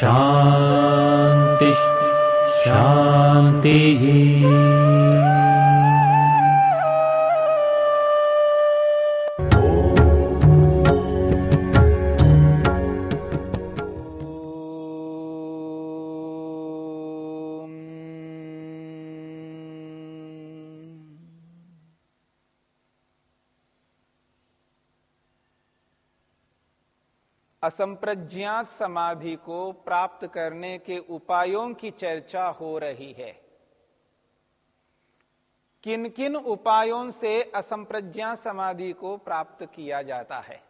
शान्तिः शान्तिः असंप्रज्ञात समाधि को प्राप्त करने के उपायों की चर्चा हो रही है। किन किन उपायों से असंप्रज्ञा समाधि को प्राप्त किया जाता है?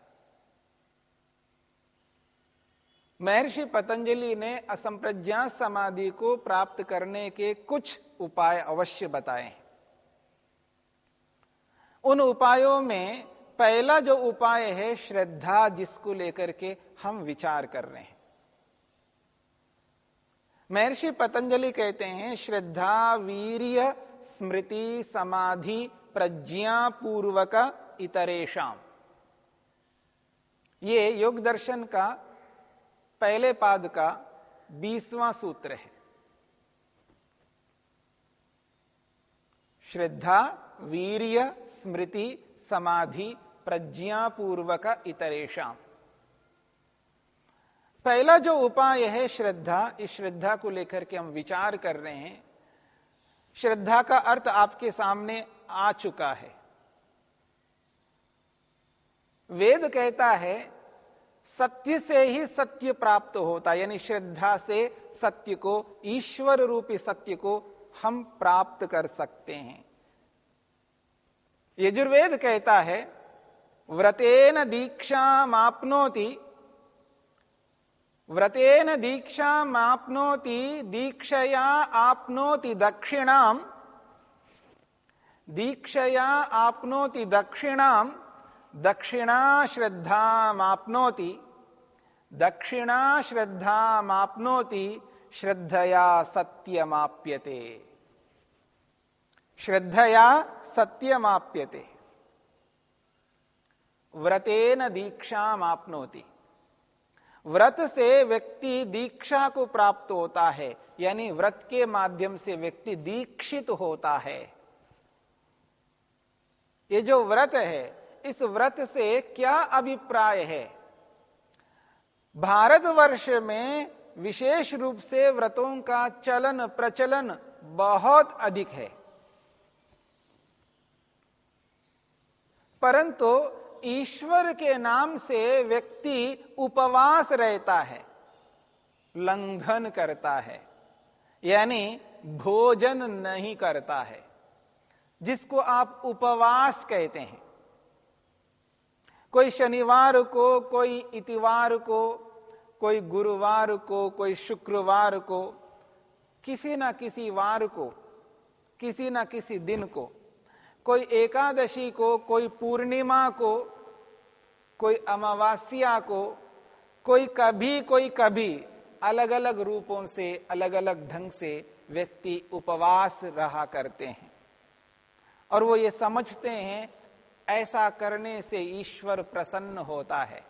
महर्षि पतंजलि ने असंप्रज्ञा समाधि को प्राप्त करने के कुछ उपाय अवश्य बताए। उन उपायों में पहला जो उपाय है, श्रद्धा जिसको लेकर के हम विचार कर रहे हैं। महर्षि पतंजलि कहते हैं, श्रद्धा, वीर्य, स्मृति, समाधि, प्रज्ञा, पूर्वक इतरेशम ये योग दर्शन का पहले पाद का बीसवां सूत्र है। श्रद्धा, वीर्य, स्मृति, समाधि प्रज्ञापूर्वक इतरेशम पहला जो उपाय है श्रद्धा, इस श्रद्धा को लेकर के हम विचार कर रहे हैं। श्रद्धा का अर्थ आपके सामने आ चुका है। वेद कहता है, सत्य से ही सत्य प्राप्त होता, यानी श्रद्धा से सत्य को, ईश्वर रूपी सत्य को हम प्राप्त कर सकते हैं। यजुर्वेद कहता है, व्रतेन दीक्षा मापनोति व्रतेन दीक्षा मापनोति दीक्षया आपनोति दक्षिणाम। दीक्षया आपनोति दक्षिणाम दक्षिणा श्रद्धा मापनोति दक्षिणा श्रद्धा मापनोति श्रद्धया सत्यमाप्यते। श्रद्धया सत्यमाप्यते। व्रतेन दीक्षा मापनोति व्रत से व्यक्ति दीक्षा को प्राप्त होता है, यानी व्रत के माध्यम से व्यक्ति दीक्षित होता है। ये जो व्रत है, इस व्रत से क्या अभिप्राय है? भारतवर्ष में विशेष रूप से व्रतों का चलन प्रचलन बहुत अधिक है। परंतु ईश्वर के नाम से व्यक्ति उपवास रहता है, लंघन करता है, यानी भोजन नहीं करता है, जिसको आप उपवास कहते हैं। कोई शनिवार को, कोई इतिवार को, कोई गुरुवार को, कोई शुक्रवार को, किसी ना किसी वार को, किसी ना किसी दिन को कोई एकादशी को, कोई पूर्णिमा को, कोई अमावस्या को, कोई कभी कोई कभी अलग अलग रूपों से अलग अलग ढंग से व्यक्ति उपवास रहा करते हैं। और वो ये समझते हैं, ऐसा करने से ईश्वर प्रसन्न होता है,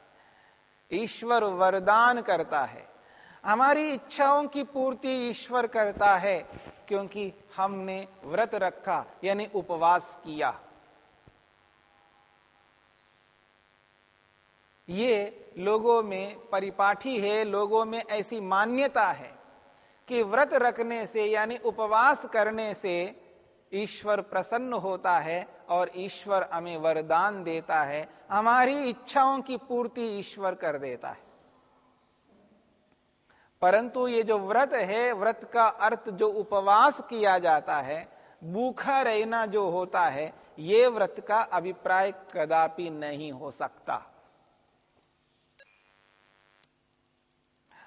ईश्वर वरदान करता है। हमारी इच्छाओं की पूर्ति ईश्वर करता है, क्योंकि हमने व्रत रखा, यानी उपवास किया। ये लोगों में परिपाठी है, लोगों में ऐसी मान्यता है कि व्रत रखने से, यानी उपवास करने से ईश्वर प्रसन्न होता है और ईश्वर हमें वरदान देता है, हमारी इच्छाओं की पूर्ति ईश्वर कर देता है। परंतु ये जो व्रत है, व्रत का अर्थ जो उपवास किया जाता है, भूखा रहना जो होता है, ये व्रत का अभिप्राय कदापि नहीं हो सकता।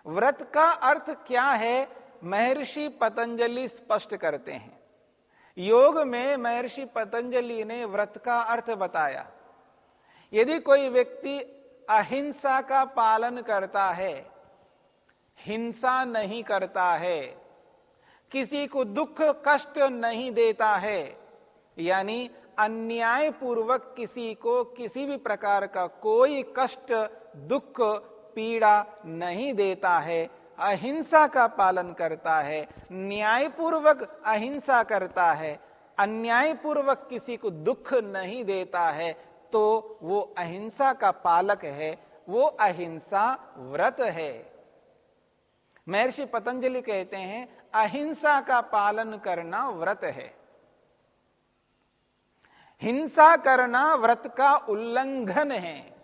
व्रत का अर्थ क्या है, महर्षि पतंजलि स्पष्ट करते हैं। योग में महर्षि पतंजलि ने व्रत का अर्थ बताया। यदि कोई व्यक्ति अहिंसा का पालन करता है हिंसा नहीं करता है, किसी को दुख कष्ट नहीं देता है, यानी अन्याय पूर्वक किसी को किसी भी प्रकार का कोई कष्ट, दुख, पीड़ा नहीं देता है, अहिंसा का पालन करता है, न्यायपूर्वक अहिंसा करता है अन्याय पूर्वक किसी को दुख नहीं देता है तो वो अहिंसा का पालक है, वो अहिंसा व्रत है। महर्षि पतंजलि कहते हैं, अहिंसा का पालन करना व्रत है। हिंसा करना व्रत का उल्लंघन है।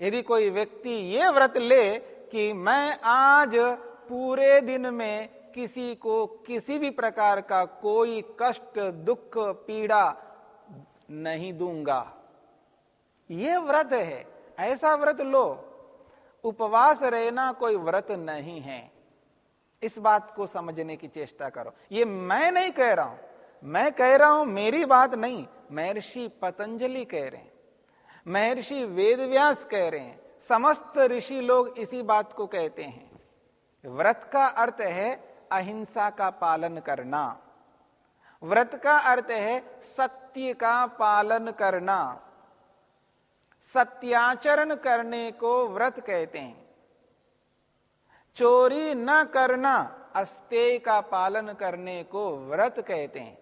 यदि कोई व्यक्ति ये व्रत ले कि मैं आज पूरे दिन में किसी को किसी भी प्रकार का कोई कष्ट, दुख, पीड़ा नहीं दूँगा। यह व्रत है, ऐसा व्रत लो। उपवास रहना कोई व्रत नहीं है। इस बात को समझने की चेष्टा करो। ये मैं नहीं कह रहा हूँ। मैं कह रहा हूँ मेरी बात नहीं, महर्षि पतंजलि कह रहे हैं। महर्षि वेदव्यास कह रहे हैं। समस्त ऋषि लोग इसी बात को कहते हैं। व्रत का अर्थ है अहिंसा का पालन करना। व्रत का अर्थ है सत्य का पालन करना। सत्याचरण करने को व्रत कहते हैं। चोरी न करना अस्तेय का पालन करने को व्रत कहते हैं।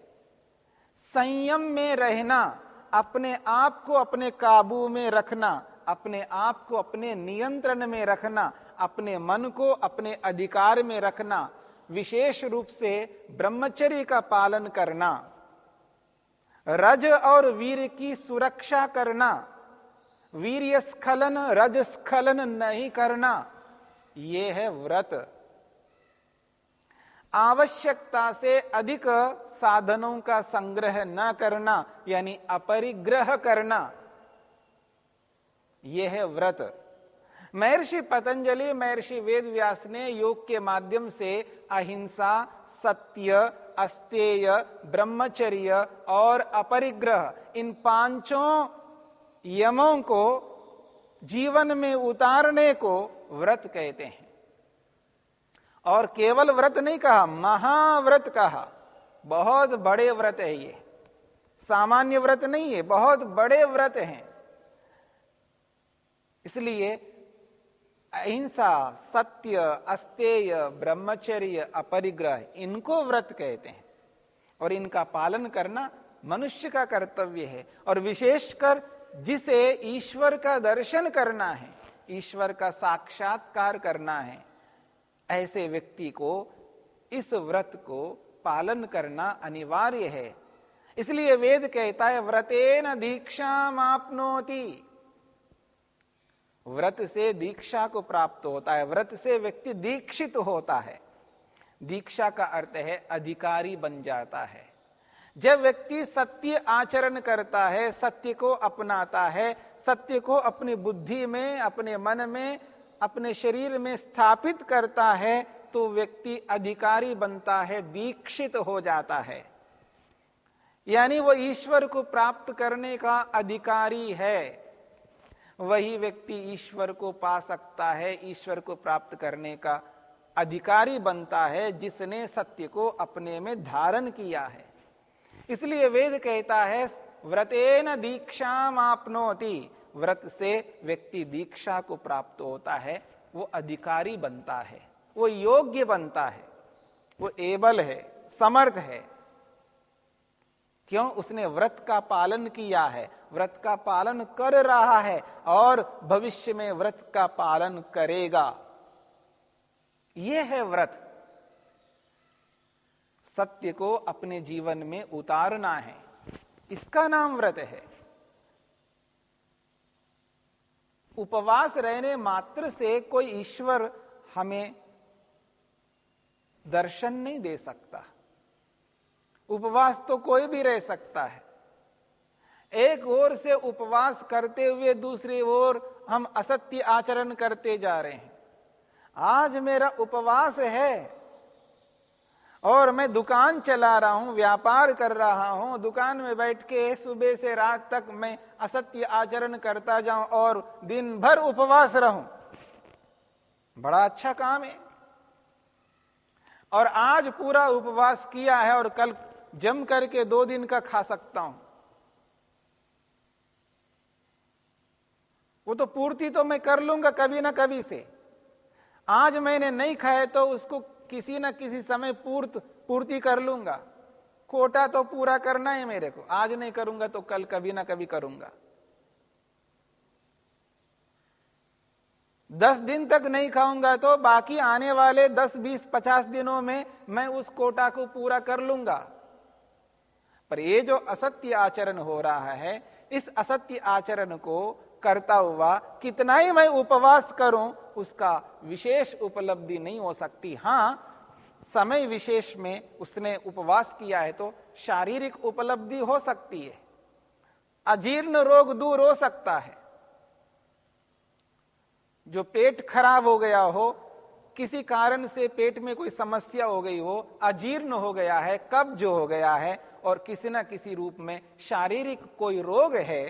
संयम में रहना, अपने आप को अपने काबू में रखना, अपने आप को अपने नियंत्रण में रखना, अपने मन को अपने अधिकार में रखना, विशेष रूप से ब्रह्मचर्य का पालन करना, रज और वीर की सुरक्षा करना वीर स्खलन रज स्खलन नहीं करना यह है व्रत। आवश्यकता से अधिक साधनों का संग्रह न करना, यानी अपरिग्रह करना यह है व्रत। महर्षि पतंजलि, महर्षि वेद व्यास ने योग के माध्यम से अहिंसा, सत्य, अस्तेय, ब्रह्मचर्य और अपरिग्रह, इन पाँचों यमों को जीवन में उतारने को व्रत कहते हैं। और केवल व्रत नहीं कहा, महाव्रत कहा। बहुत बड़े व्रत है ये। सामान्य व्रत नहीं है, बहुत बड़े व्रत हैं। इसलिए अहिंसा, सत्य, अस्तेय, ब्रह्मचर्य, अपरिग्रह, इनको व्रत कहते हैं। और इनका पालन करना मनुष्य का कर्तव्य है। और विशेषकर जिसे ईश्वर का दर्शन करना है, ईश्वर का साक्षात्कार करना है, ऐसे व्यक्ति को, इस व्रत को पालन करना अनिवार्य है। इसलिए वेद कहता है, व्रतेन दीक्षा आपनोती। व्रत से दीक्षा को प्राप्त होता है, व्रत से व्यक्ति दीक्षित होता है। दीक्षा का अर्थ है, अधिकारी बन जाता है। जब व्यक्ति सत्य आचरण करता है, सत्य को अपनाता है, सत्य को अपनी बुद्धि में, अपने मन में, अपने शरीर में स्थापित करता है तो व्यक्ति अधिकारी बनता है, दीक्षित हो जाता है। यानी वो ईश्वर को प्राप्त करने का अधिकारी है। वही व्यक्ति ईश्वर को पा सकता है, ईश्वर को प्राप्त करने का अधिकारी बनता है, जिसने सत्य को अपने में धारण किया है। इसलिए वेद कहता है, व्रतेन दीक्षा आपनोति। व्रत से व्यक्ति दीक्षा को प्राप्त होता है, वो अधिकारी बनता है, वो योग्य बनता है, वो एबल है, समर्थ है। क्यों? उसने व्रत का पालन किया है, व्रत का पालन कर रहा है और भविष्य में व्रत का पालन करेगा। यह है व्रत। सत्य को अपने जीवन में उतारना है। इसका नाम व्रत है। उपवास रहने मात्र से कोई ईश्वर हमें दर्शन नहीं दे सकता। उपवास तो कोई भी रह सकता है। एक ओर से उपवास करते हुए दूसरी ओर हम असत्य आचरण करते जा रहे हैं। आज मेरा उपवास है और मैं दुकान चला रहा हूँ, व्यापार कर रहा हूँ, दुकान में बैठ के सुबह से रात तक मैं असत्य आचरण करता जाऊँ और दिन भर उपवास रहूँ। बड़ा अच्छा काम है। और आज पूरा उपवास किया है और कल जम करके दो दिन का खा सकता हूँ। वो तो पूर्ति तो मैं कर लूँगा कभी ना कभी से। आज मैंने नहीं खाए तो उसको किसी ना किसी समय पूर्त, पूर्ति कर लूँगा। कोटा तो पूरा करना है मेरे को। आज नहीं करूँगा तो कल कभी ना कभी करूँगा। दस दिन तक नहीं खाऊँगा तो बाकी आने वाले दस, बीस, पचास दिनों में मैं उस कोटा को पूरा कर लूँगा। पर ये जो असत्य आचरण हो रहा है, इस असत्य आचरण को करता हुआ कितना ही मैं उपवास करूँ, उसका विशेष उपलब्धि नहीं हो सकती। हाँ, समय विशेष में उसने उपवास किया है तो शारीरिक उपलब्धि हो सकती है। अजीर्ण रोग दूर हो सकता है। जो पेट खराब हो गया हो, किसी कारण से पेट में कोई समस्या हो गई हो, अजीर्ण हो गया है, कब्ज हो गया है और किसी ना किसी रूप में शारीरिक कोई रोग है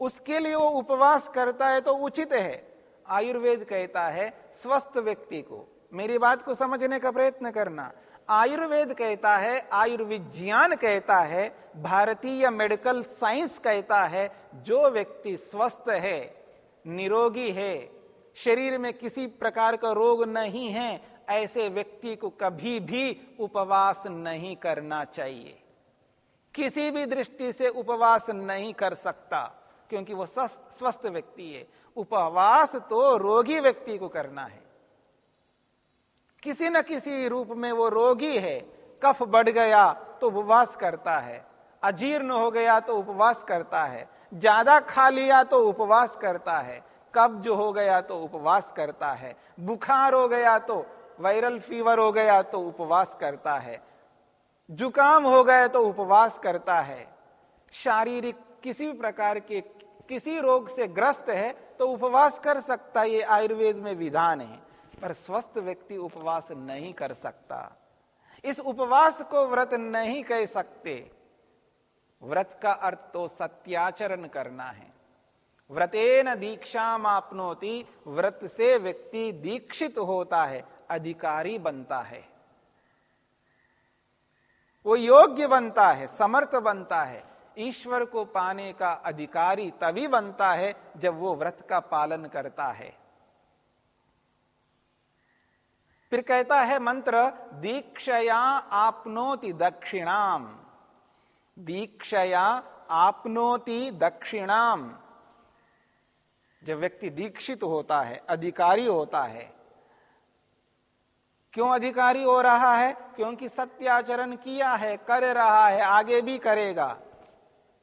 उसके लिए वो उपवास करता है तो उचित है। आयुर्वेद कहता है, स्वस्थ व्यक्ति को। मेरी बात को समझने का प्रयत्न करना। आयुर्वेद कहता है, आयुर्विज्ञान कहता है, भारतीय मेडिकल साइंस कहता है, जो व्यक्ति स्वस्थ है, निरोगी है, शरीर में किसी प्रकार का रोग नहीं है, ऐसे व्यक्ति को कभी भी उपवास नहीं करना चाहिए। किसी भी दृष्टि से उपवास नहीं कर सकता। क्योंकि वो स्वस्थ व्यक्ति है। उपवास तो रोगी व्यक्ति को करना है। किसी न किसी रूप में वो रोगी है। कफ बढ़ गया तो उपवास करता है। अजीर्ण हो गया तो उपवास करता है। ज़्यादा खा लिया तो उपवास करता है। कब्ज हो गया तो उपवास करता है। बुखार हो गया तो वायरल फीवर हो गया तो उपवास करता है। जुकाम हो गया तो उपवास करता है। शारीरिक किसी भी प्रकार के किसी रोग से ग्रस्त है तो उपवास कर सकता ये आयुर्वेद में विधान है। पर स्वस्थ व्यक्ति उपवास नहीं कर सकता। इस उपवास को व्रत नहीं कह सकते। व्रत का अर्थ तो सत्याचरण करना है। व्रतेन दीक्षा आपनोति, व्रत से व्यक्ति दीक्षित होता है, अधिकारी बनता है। वो योग्य बनता है, समर्थ बनता है। ईश्वर को पाने का अधिकारी तभी बनता है जब वो व्रत का पालन करता है। फिर कहता है मंत्र, दीक्षया आपनोति दक्षिणाम। दीक्षया आपनोति दक्षिणाम। जब व्यक्ति दीक्षित होता है, अधिकारी होता है, क्यों अधिकारी हो रहा है? क्योंकि सत्याचरण किया है, कर रहा है, आगे भी करेगा।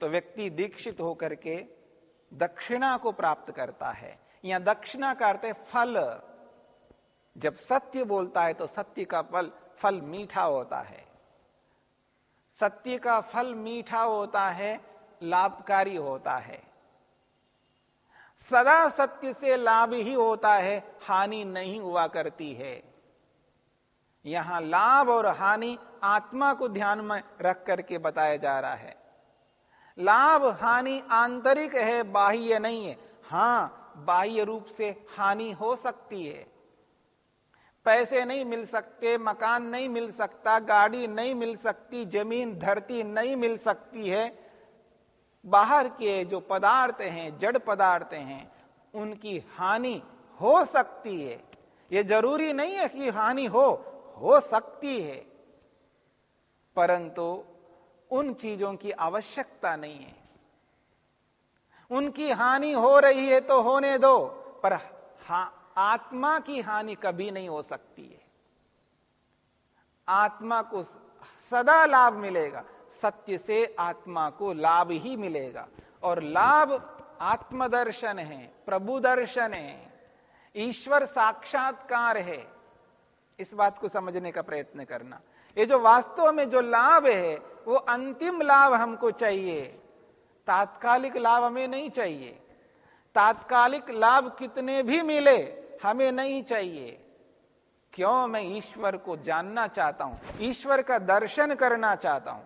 तो व्यक्ति दीक्षित होकर के दक्षिणा को प्राप्त करता है। या दक्षिणा का अर्थ फल। जब सत्य बोलता है तो सत्य का फल फल मीठा होता है। सत्य का फल मीठा होता है, लाभकारी होता है। सदा सत्य से लाभ ही होता है, हानि नहीं हुआ करती है। यहाँ लाभ और हानि आत्मा को ध्यान में रख करके बताया जा रहा है। लाभ हानि आंतरिक है, बाह्य नहीं है। हाँ, बाह्य रूप से हानि हो सकती है। पैसे नहीं मिल सकते, मकान नहीं मिल सकता, गाड़ी नहीं मिल सकती, ज़मीन, धरती नहीं मिल सकती है। बाहर के जो पदार्थ हैं, जड़ पदार्थ हैं, उनकी हानि हो सकती है। ये ज़रूरी नहीं है कि हानि हो हो सकती है। परंतु उन चीज़ों की आवश्यकता नहीं है। उनकी हानि हो रही है तो होने दो पर हा, आत्मा की हानि कभी नहीं हो सकती है। आत्मा को सदा लाभ मिलेगा सत्य से आत्मा को लाभ ही मिलेगा। और लाभ आत्मदर्शन है प्रभु दर्शन है ईश्वर साक्षात्कार है। इस बात को समझने का प्रयत्न करना। ये जो वास्तव में जो लाभ है, वो अंतिम लाभ हमको चाहिए। तात्कालिक लाभ हमें नहीं चाहिए। तात्कालिक लाभ कितने भी मिले, हमें नहीं चाहिए। क्यों? मैं ईश्वर को जानना चाहता हूँ। ईश्वर का दर्शन करना चाहता हूँ।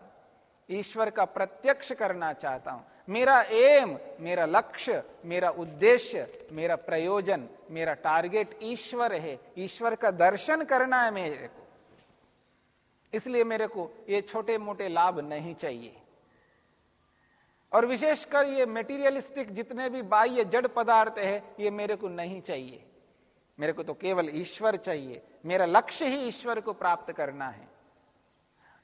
ईश्वर का प्रत्यक्ष करना चाहता हूँ। मेरा एम, मेरा लक्ष्य, मेरा उद्देश्य, मेरा प्रयोजन, मेरा टारगेट ईश्वर है। ईश्वर का दर्शन करना है मेरे को। इसलिए मेरे को ये छोटे मोटे लाभ नहीं चाहिए। और विशेषकर ये मेटीरियलिस्टिक जितने भी बाह्य जड़ पदार्थ है, ये मेरे को नहीं चाहिए। मेरे को तो केवल ईश्वर चाहिए। मेरा लक्ष्य ही ईश्वर को प्राप्त करना है।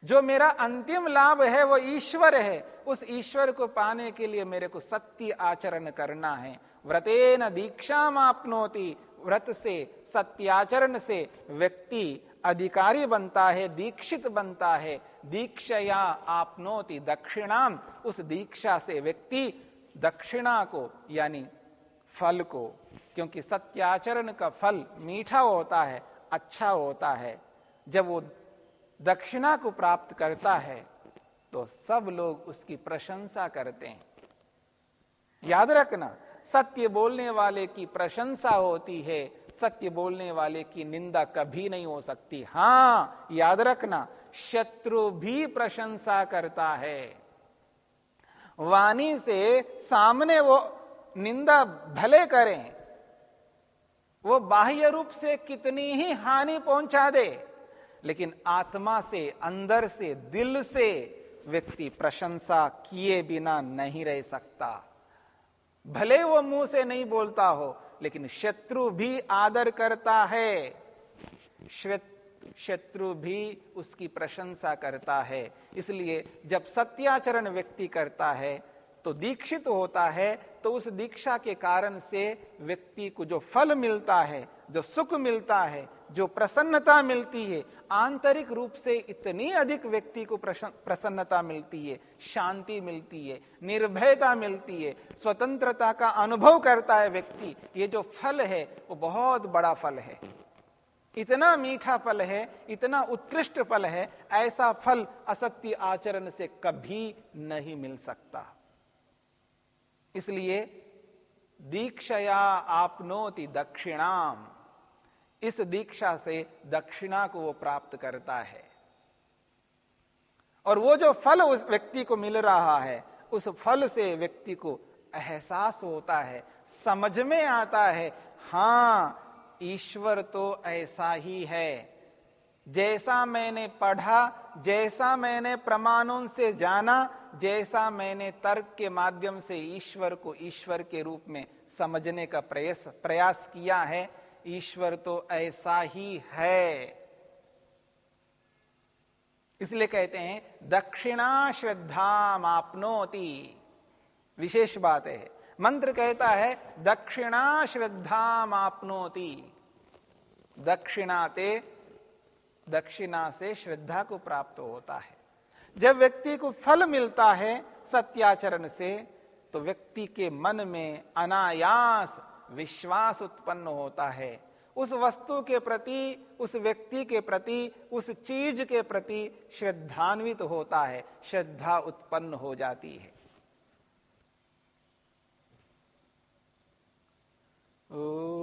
जो मेरा अंतिम लाभ है, वो ईश्वर है। उस ईश्वर को पाने के लिए मेरे को सत्य आचरण करना है। व्रतेन दीक्षा मापनोती व्रत से, सत्याचरण से व्यक्ति अधिकारी बनता है, दीक्षित बनता है। दीक्षया आपनोति दक्षिणाम। उस दीक्षा से व्यक्ति दक्षिणा को, यानी फल को, क्योंकि सत्याचरण का फल मीठा होता है अच्छा होता है। जब वो दक्षिणा को प्राप्त करता है तो सब लोग उसकी प्रशंसा करते हैं। याद रखना सत्य बोलने वाले की प्रशंसा होती है, सत्य बोलने वाले की निंदा कभी नहीं हो सकती। हाँ, याद रखना, शत्रु भी प्रशंसा करता है। वाणी से सामने वो निंदा भले करें, वो बाह्य रूप से कितनी ही हानि पहुँचा दे, लेकिन आत्मा से, अंदर से, दिल से व्यक्ति प्रशंसा किए बिना नहीं रह सकता। भले वो मुँह से नहीं बोलता हो, लेकिन शत्रु भी आदर करता है। शत्रु भी उसकी प्रशंसा करता है। इसलिए जब सत्याचरण व्यक्ति करता है तो दीक्षित होता है तो उस दीक्षा के कारण से व्यक्ति को जो फल मिलता है, जो सुख मिलता है, जो प्रसन्नता मिलती है आंतरिक रूप से इतनी अधिक व्यक्ति को प्रसन्नता मिलती है, शांति मिलती है, निर्भयता मिलती है, स्वतंत्रता का अनुभव करता है व्यक्ति, ये जो फल है, वो बहुत बड़ा फल है। इतना मीठा फल है, इतना उत्कृष्ट फल है, ऐसा फल असत्य आचरण से कभी नहीं मिल सकता। इसलिए दीक्षया आपनोति दक्षिणाम। इस दीक्षा से दक्षिणा को वो प्राप्त करता है। और वो जो फल उस व्यक्ति को मिल रहा है, उस फल से व्यक्ति को एहसास होता है, समझ में आता है, हाँ, ईश्वर तो ऐसा ही है। जैसा मैंने पढ़ा, जैसा मैंने प्रमाणों से जाना, जैसा मैंने तर्क के माध्यम से ईश्वर को ईश्वर के रूप में समझने का प्रयास प्रयास किया है ईश्वर तो ऐसा ही है। इसलिए कहते हैं, दक्षिणा श्रद्धा मापनोती विशेष बात है। मंत्र कहता है, दक्षिणा श्रद्धा मापनोती दक्षिणाते दक्षिणा से श्रद्धा को प्राप्त होता है। जब व्यक्ति को फल मिलता है सत्याचरण से तो व्यक्ति के मन में अनायास विश्वास उत्पन्न होता है। उस वस्तु के प्रति, उस व्यक्ति के प्रति, उस चीज़ के प्रति श्रद्धान्वित होता है। श्रद्धा उत्पन्न हो जाती है। ओ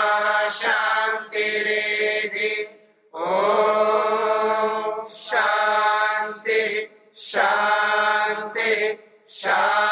Tchau.